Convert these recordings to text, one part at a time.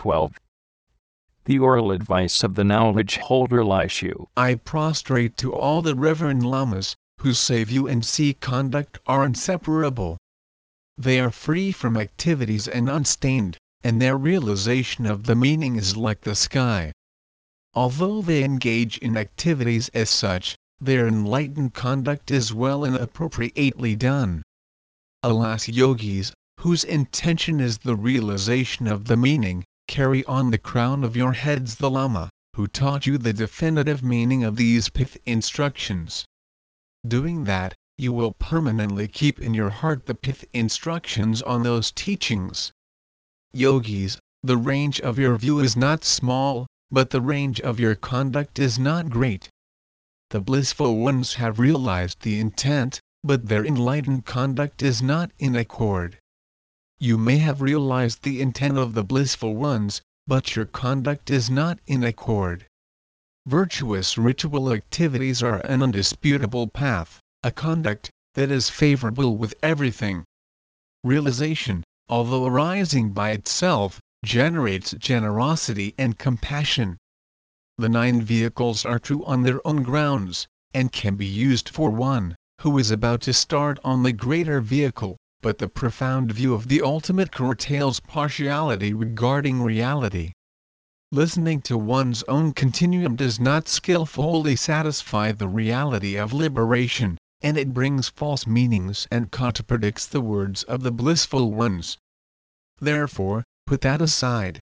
12. The oral advice of the knowledge holder Lishu. I prostrate to all the reverend lamas, who save you and see conduct are inseparable. They are free from activities and unstained, and their realization of the meaning is like the sky. Although they engage in activities as such, their enlightened conduct is well and appropriately done. Alas yogis, whose intention is the realization of the meaning, carry on the crown of your heads the Lama, who taught you the definitive meaning of these pith instructions. Doing that, you will permanently keep in your heart the pith instructions on those teachings. Yogis, the range of your view is not small, but the range of your conduct is not great. The blissful ones have realized the intent, but their enlightened conduct is not in accord. You may have realized the intent of the blissful ones, but your conduct is not in accord. Virtuous ritual activities are an undisputable path, a conduct that is favorable with everything. Realization, although arising by itself, generates generosity and compassion. The nine vehicles are true on their own grounds, and can be used for one who is about to start on the greater vehicle but the profound view of the ultimate curtails partiality regarding reality. Listening to one's own continuum does not skillfully satisfy the reality of liberation, and it brings false meanings and contradicts the words of the blissful ones. Therefore, put that aside.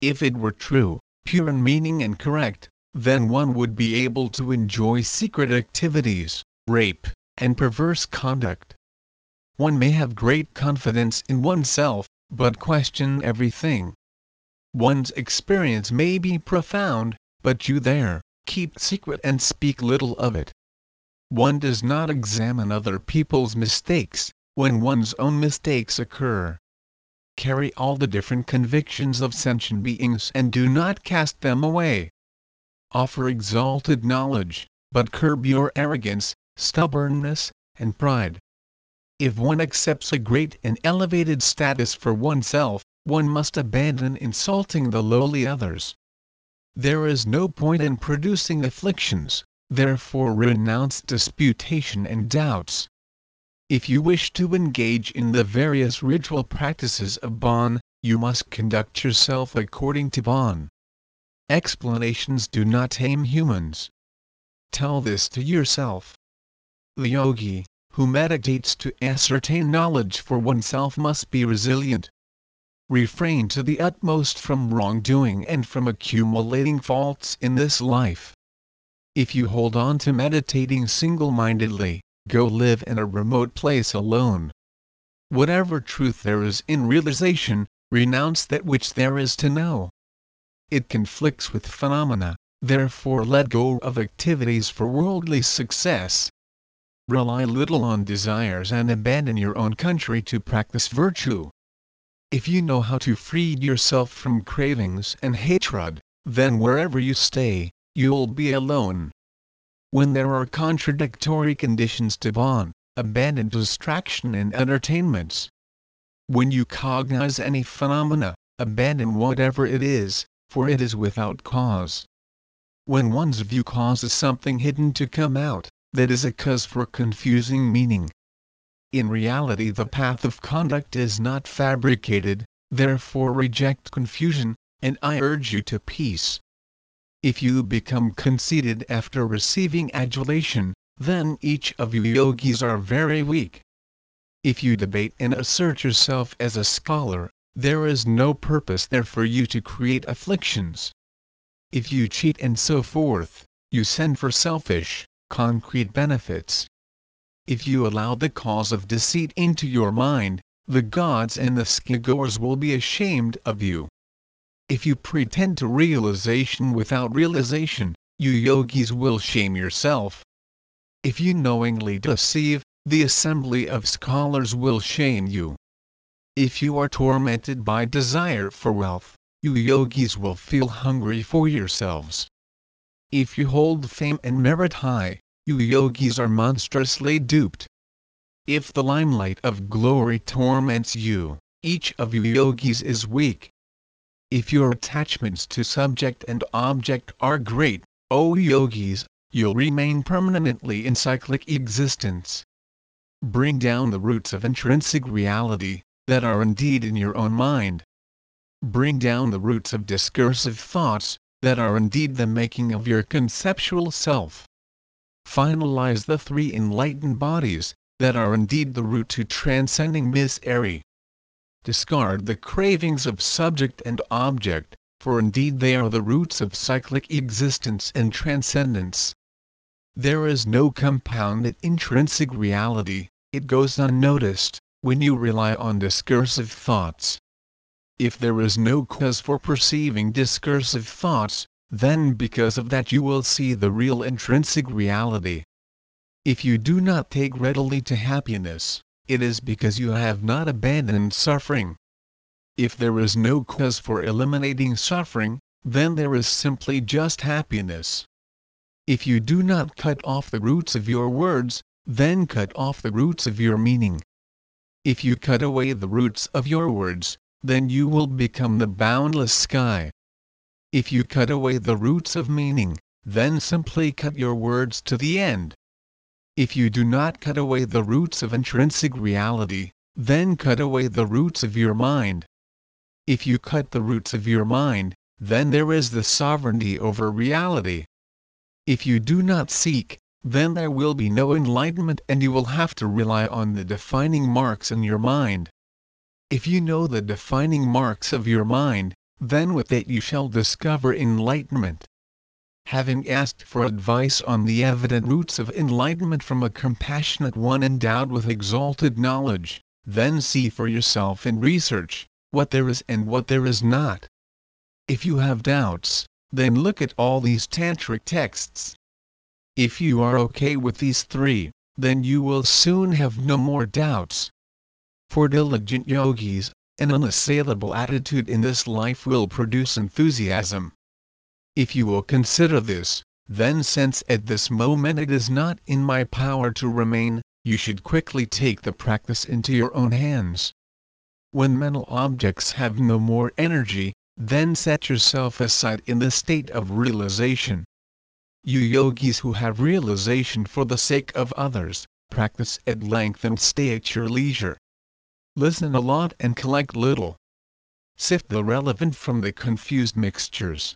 If it were true, pure in meaning and correct, then one would be able to enjoy secret activities, rape, and perverse conduct. One may have great confidence in oneself, but question everything. One's experience may be profound, but you there, keep secret and speak little of it. One does not examine other people's mistakes, when one's own mistakes occur. Carry all the different convictions of sentient beings and do not cast them away. Offer exalted knowledge, but curb your arrogance, stubbornness, and pride. If one accepts a great and elevated status for oneself, one must abandon insulting the lowly others. There is no point in producing afflictions, therefore renounce disputation and doubts. If you wish to engage in the various ritual practices of Bon, you must conduct yourself according to Bon. Explanations do not tame humans. Tell this to yourself. The yogi, who meditates to ascertain knowledge for oneself must be resilient. Refrain to the utmost from wrongdoing and from accumulating faults in this life. If you hold on to meditating single-mindedly, go live in a remote place alone. Whatever truth there is in realization, renounce that which there is to know. It conflicts with phenomena, therefore let go of activities for worldly success rely little on desires and abandon your own country to practice virtue. If you know how to free yourself from cravings and hatred, then wherever you stay, you'll be alone. When there are contradictory conditions to Bon, abandon distraction and entertainments. When you cognize any phenomena, abandon whatever it is, for it is without cause. When one's view causes something hidden to come out, that is a cause for confusing meaning. In reality the path of conduct is not fabricated, therefore reject confusion, and I urge you to peace. If you become conceited after receiving adulation, then each of you yogis are very weak. If you debate and assert yourself as a scholar, there is no purpose there for you to create afflictions. If you cheat and so forth, you send for selfish, concrete benefits. If you allow the cause of deceit into your mind, the gods and the skigors will be ashamed of you. If you pretend to realization without realization, you yogis will shame yourself. If you knowingly deceive, the assembly of scholars will shame you. If you are tormented by desire for wealth, you yogis will feel hungry for yourselves. If you hold fame and merit high, you yogis are monstrously duped. If the limelight of glory torments you, each of you yogis is weak. if your attachments to subject and object are great, O yogis, you'll remain permanently in cyclic existence. Bring down the roots of intrinsic reality, that are indeed in your own mind. Bring down the roots of discursive thoughts, that are indeed the making of your conceptual self. Finalize the three enlightened bodies, that are indeed the route to transcending misery. Discard the cravings of subject and object, for indeed they are the roots of cyclic existence and transcendence. There is no compounded intrinsic reality, it goes unnoticed, when you rely on discursive thoughts. If there is no cause for perceiving discursive thoughts, then because of that you will see the real intrinsic reality. If you do not take readily to happiness, it is because you have not abandoned suffering. If there is no cause for eliminating suffering, then there is simply just happiness. If you do not cut off the roots of your words, then cut off the roots of your meaning. If you cut away the roots of your words, then you will become the boundless sky. If you cut away the roots of meaning, then simply cut your words to the end. If you do not cut away the roots of intrinsic reality, then cut away the roots of your mind. If you cut the roots of your mind, then there is the sovereignty over reality. If you do not seek, then there will be no enlightenment and you will have to rely on the defining marks in your mind. If you know the defining marks of your mind, then with it you shall discover enlightenment having asked for advice on the evident roots of enlightenment from a compassionate one endowed with exalted knowledge, then see for yourself in research, what there is and what there is not. If you have doubts, then look at all these tantric texts. If you are okay with these three, then you will soon have no more doubts. For diligent yogis, an unassailable attitude in this life will produce enthusiasm. If you will consider this, then since at this moment it is not in my power to remain, you should quickly take the practice into your own hands. When mental objects have no more energy, then set yourself aside in the state of realization. You yogis who have realization for the sake of others, practice at length and stay at your leisure. Listen a lot and collect little. Sift the relevant from the confused mixtures.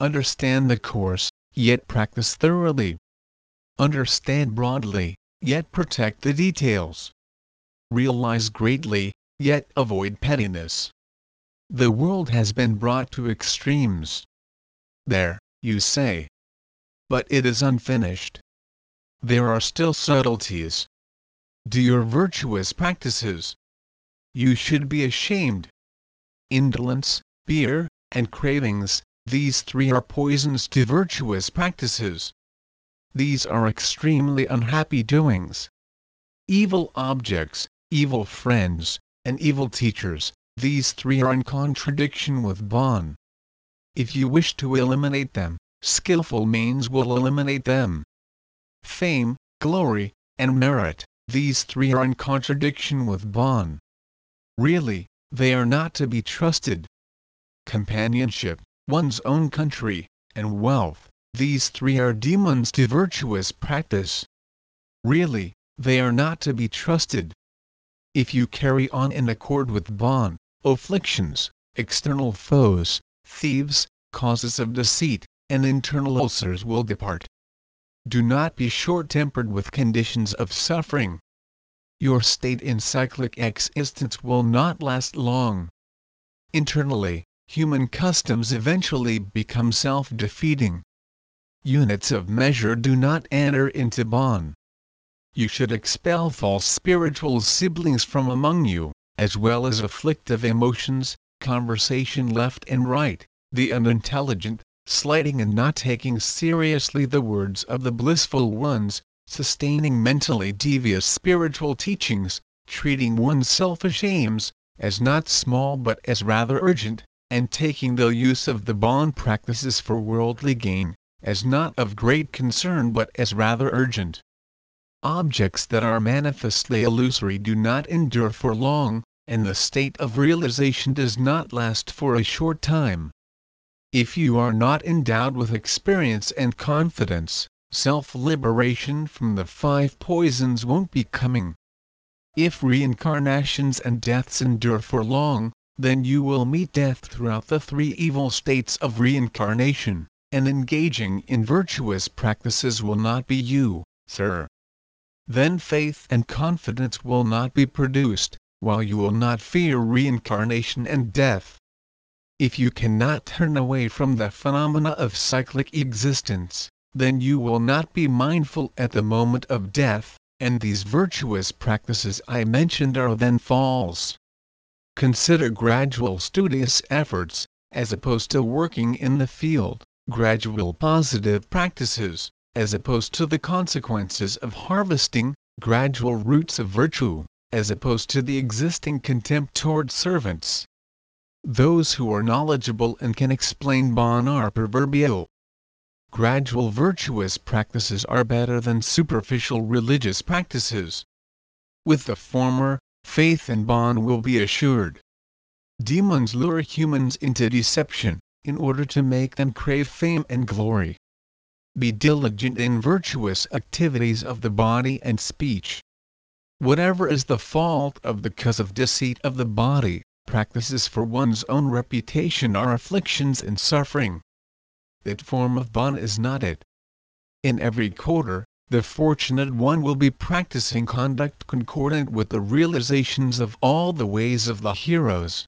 Understand the course, yet practice thoroughly. Understand broadly, yet protect the details. Realize greatly, yet avoid pettiness. The world has been brought to extremes. There, you say. But it is unfinished. There are still subtleties. Do your virtuous practices. You should be ashamed. Indolence, beer, and cravings, these three are poisons to virtuous practices. These are extremely unhappy doings. Evil objects, evil friends, and evil teachers, these three are in contradiction with Bon. If you wish to eliminate them, skillful means will eliminate them. Fame, glory, and merit, these three are in contradiction with Bon. Really, they are not to be trusted. Companionship, one's own country, and wealth, these three are demons to virtuous practice. Really, they are not to be trusted. If you carry on in accord with Bon, afflictions, external foes, thieves, causes of deceit, and internal ulcers will depart. Do not be short-tempered with conditions of suffering. Your state in cyclic existence will not last long. Internally, human customs eventually become self-defeating. Units of measure do not enter into Bon. You should expel false spiritual siblings from among you, as well as afflictive emotions, conversation left and right, the unintelligent, slighting and not taking seriously the words of the blissful ones, sustaining mentally devious spiritual teachings, treating one's selfish aims, as not small but as rather urgent, and taking the use of the Bon practices for worldly gain, as not of great concern but as rather urgent. Objects that are manifestly illusory do not endure for long, and the state of realization does not last for a short time. If you are not endowed with experience and confidence, self-liberation from the five poisons won't be coming. If reincarnations and deaths endure for long, then you will meet death throughout the three evil states of reincarnation, and engaging in virtuous practices will not be you, sir. Then faith and confidence will not be produced, while you will not fear reincarnation and death. If you cannot turn away from the phenomena of cyclic existence, then you will not be mindful at the moment of death, and these virtuous practices I mentioned are then false. Consider gradual studious efforts, as opposed to working in the field, gradual positive practices, as opposed to the consequences of harvesting, gradual roots of virtue, as opposed to the existing contempt toward servants. Those who are knowledgeable and can explain Bon are proverbial gradual virtuous practices are better than superficial religious practices. With the former, faith and Bon will be assured. Demons lure humans into deception, in order to make them crave fame and glory. Be diligent in virtuous activities of the body and speech. Whatever is the fault of the cause of deceit of the body, practices for one's own reputation are afflictions and suffering that form of Bon is not it. In every quarter, the fortunate one will be practicing conduct concordant with the realizations of all the ways of the heroes.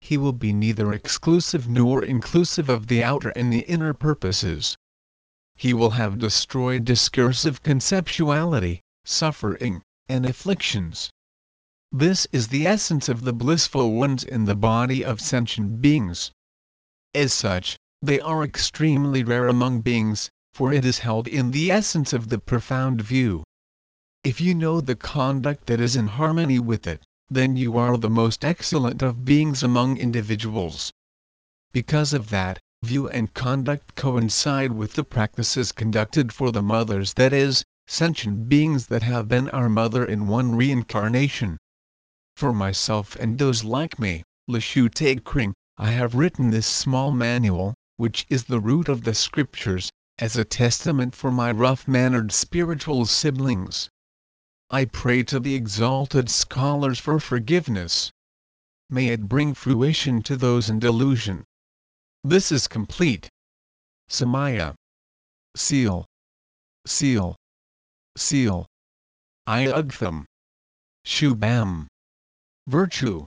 He will be neither exclusive nor inclusive of the outer and the inner purposes. He will have destroyed discursive conceptuality, suffering, and afflictions. This is the essence of the blissful ones in the body of sentient beings. As such, they are extremely rare among beings, for it is held in the essence of the profound view. If you know the conduct that is in harmony with it, then you are the most excellent of beings among individuals. Because of that, view and conduct coincide with the practices conducted for the mothers that is, sentient beings that have been our mother in one reincarnation. For myself and those like me, Lashu Kring, I have written this small manual, which is the root of the scriptures, as a testament for my rough-mannered spiritual siblings. I pray to the exalted scholars for forgiveness. May it bring fruition to those in delusion. This is complete. Samaya. Seal. Seal. Seal. Iugtham. Shubham. Virtue.